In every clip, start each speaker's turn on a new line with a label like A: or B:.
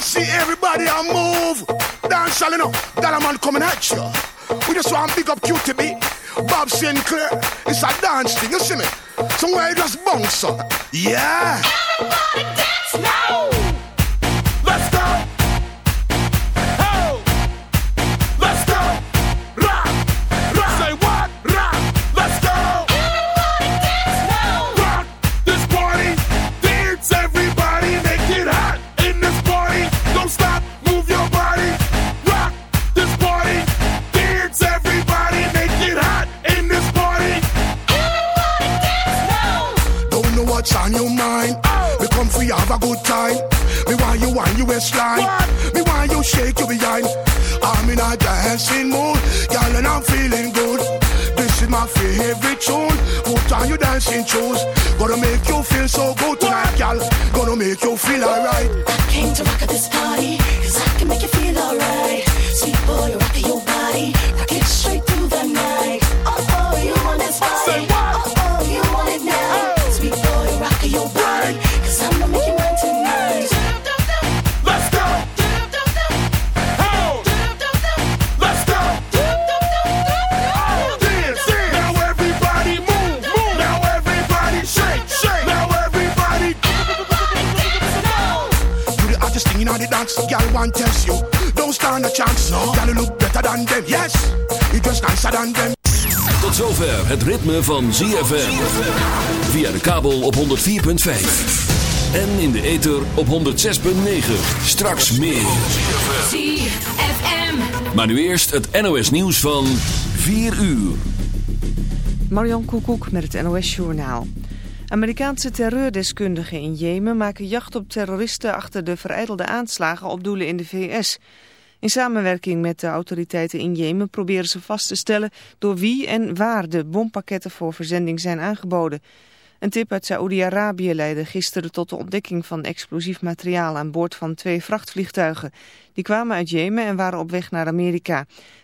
A: to see everybody a move. Dance all you know. A man coming at you. We just want pick up QTB. Bob Sinclair. It's a dance thing, you see me? Somewhere you just bounce up. Yeah.
B: Everybody
A: you want you waistline. Me want you shake your behind. I'm in a dancing mood, girl, and I'm feeling good. This is my favorite tune. Put on your dancing shoes. Gonna make you feel so good tonight, girl. Gonna make you feel alright.
C: I came to rock at this party,
A: girl want test you. Don't stand a chance, no. Girl you look better than them, yes. You just nicer than them.
D: Tot zover het ritme van ZFM. Via de kabel op 104.5. En in de ether op 106.9. Straks meer.
B: ZFM.
D: Maar nu eerst het NOS nieuws van 4 uur.
E: Marion Koekoek met het NOS Journaal. Amerikaanse terreurdeskundigen in Jemen maken jacht op terroristen achter de vereidelde aanslagen op doelen in de VS. In samenwerking met de autoriteiten in Jemen proberen ze vast te stellen door wie en waar de bompakketten voor verzending zijn aangeboden. Een tip uit Saoedi-Arabië leidde gisteren tot de ontdekking van explosief materiaal aan boord van twee vrachtvliegtuigen. Die kwamen uit Jemen en waren op weg naar Amerika.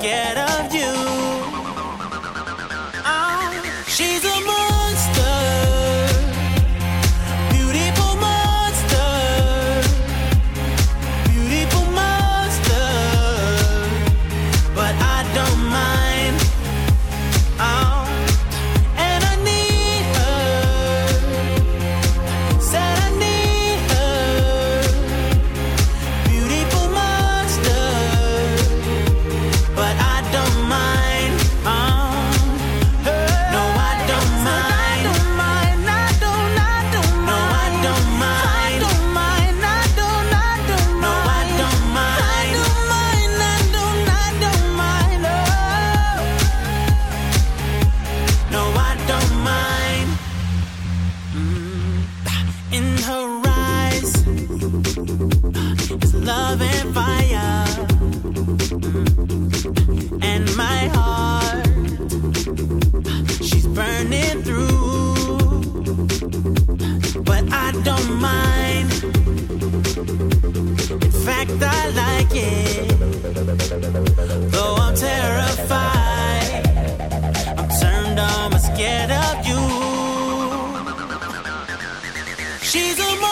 F: scared of you. She's a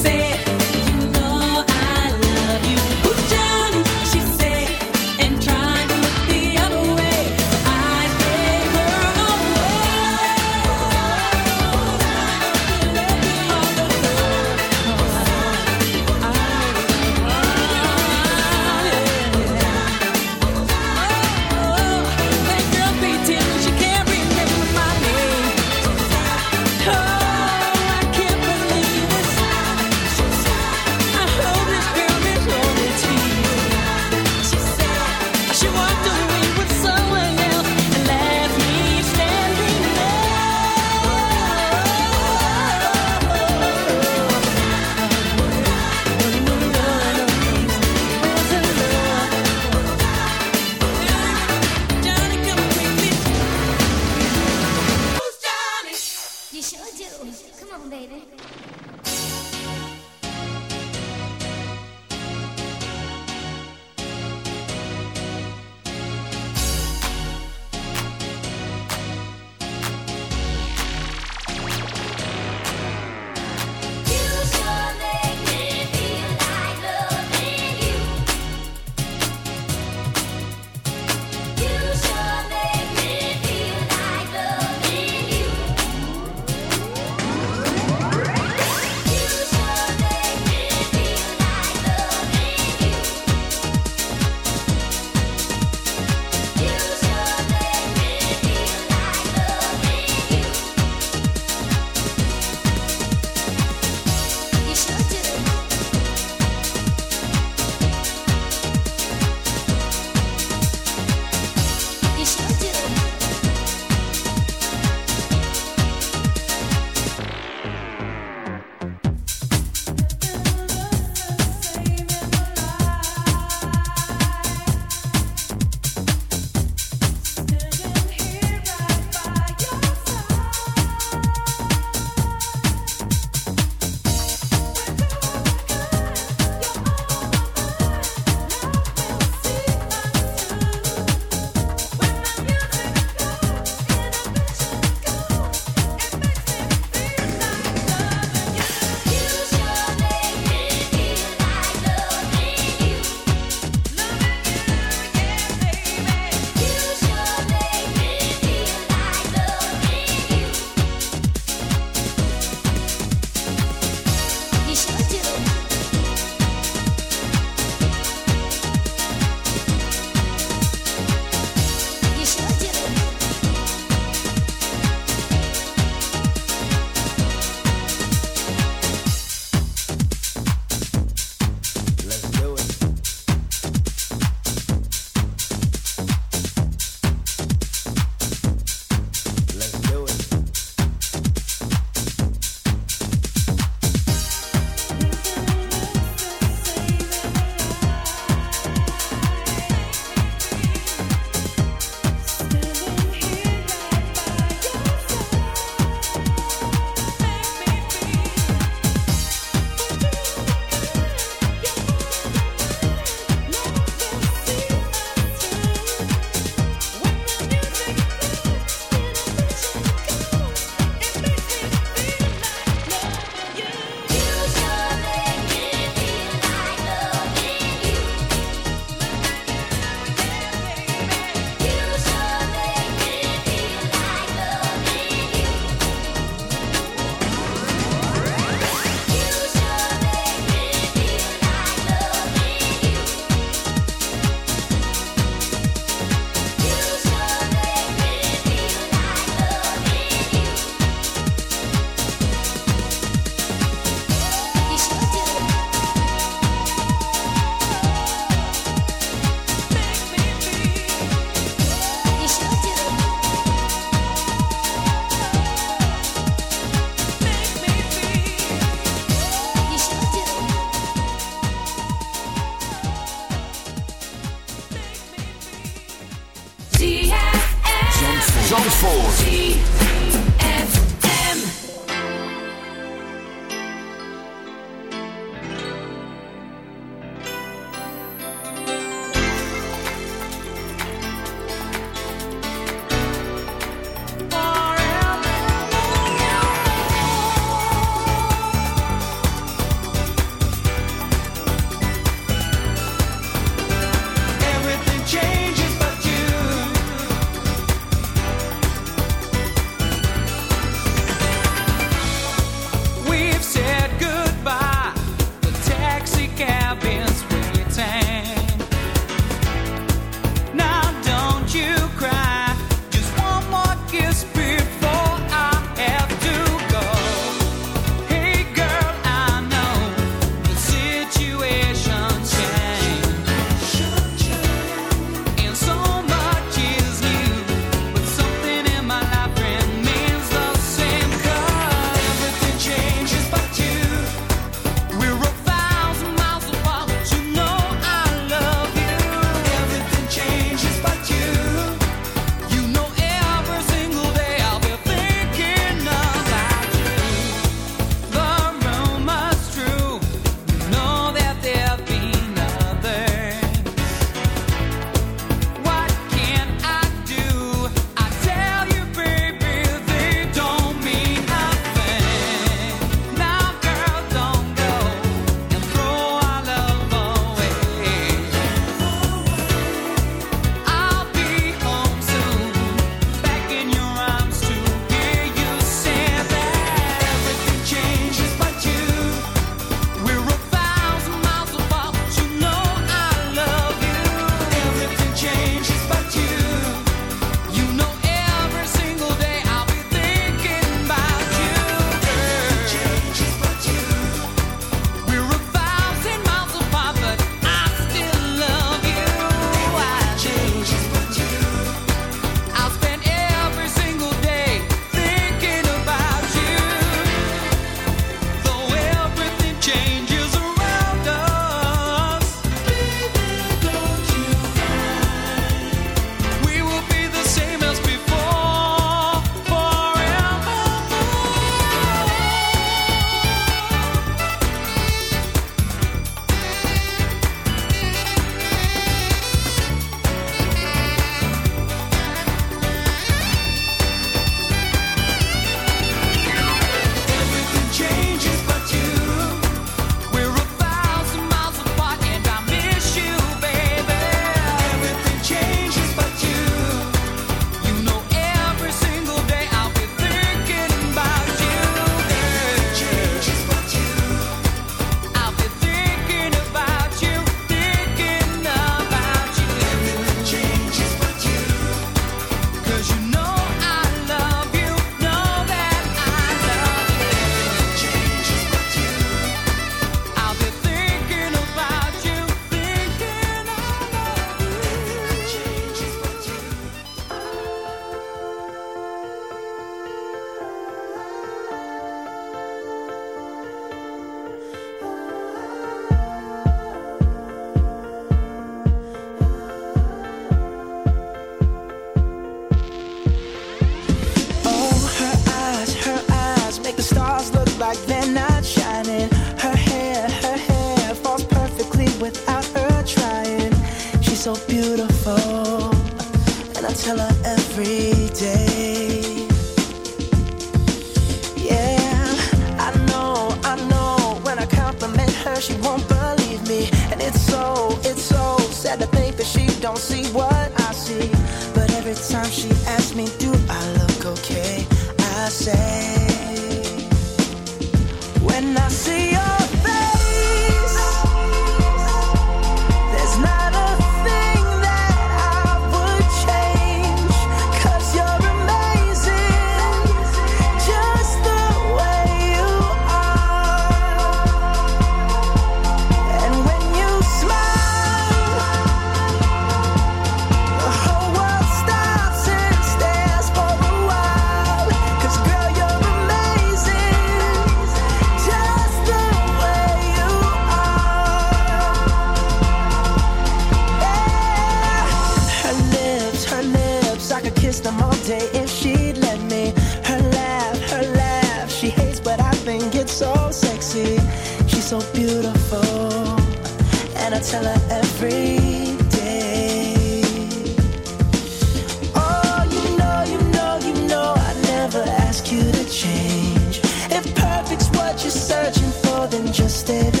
G: just every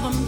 H: love
I: them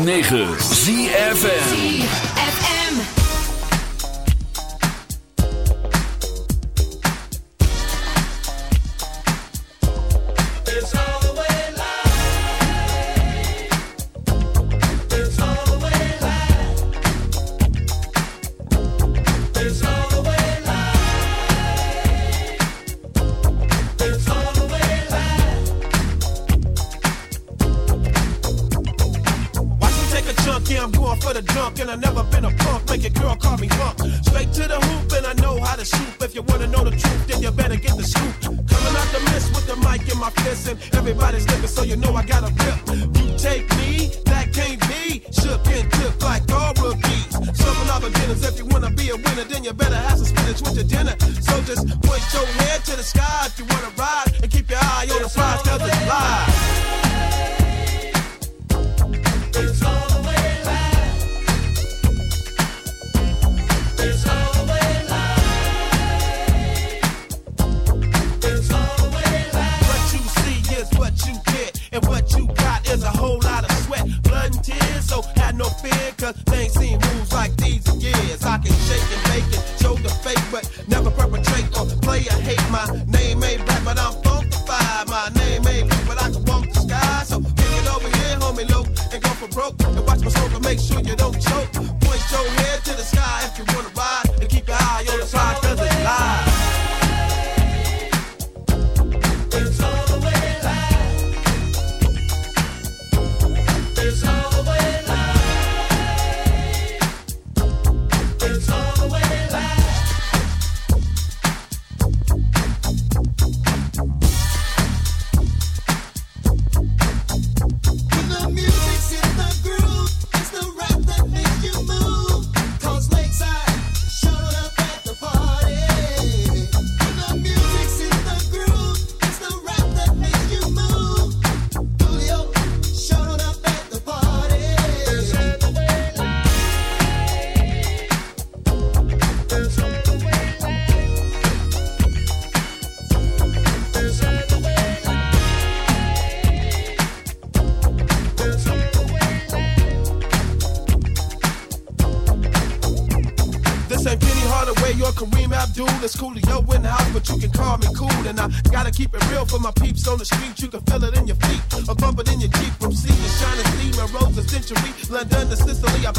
I: 106.9 ZFN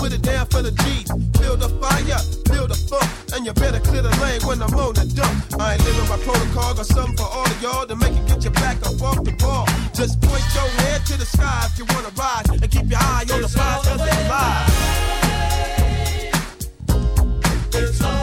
I: put it down for the G's. Feel the fire, feel the funk, and you better clear the lane when I'm on the dump. I ain't living by protocol, got something for all of y'all to make it get your back up off the ball. Just point your head to the sky if you wanna ride, and keep your eye on the prize it's live.
G: It's all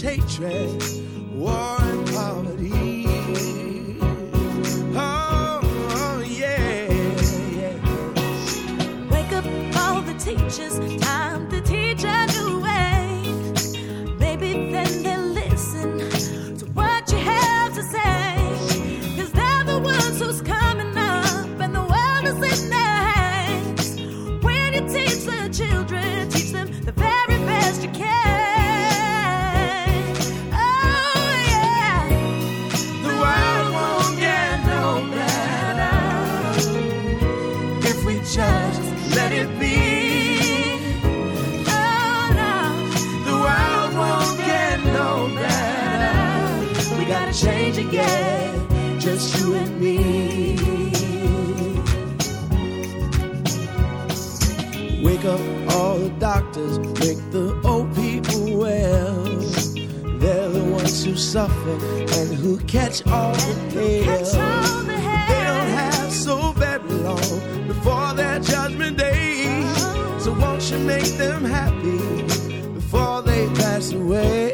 J: hatred. should make them happy before they pass away.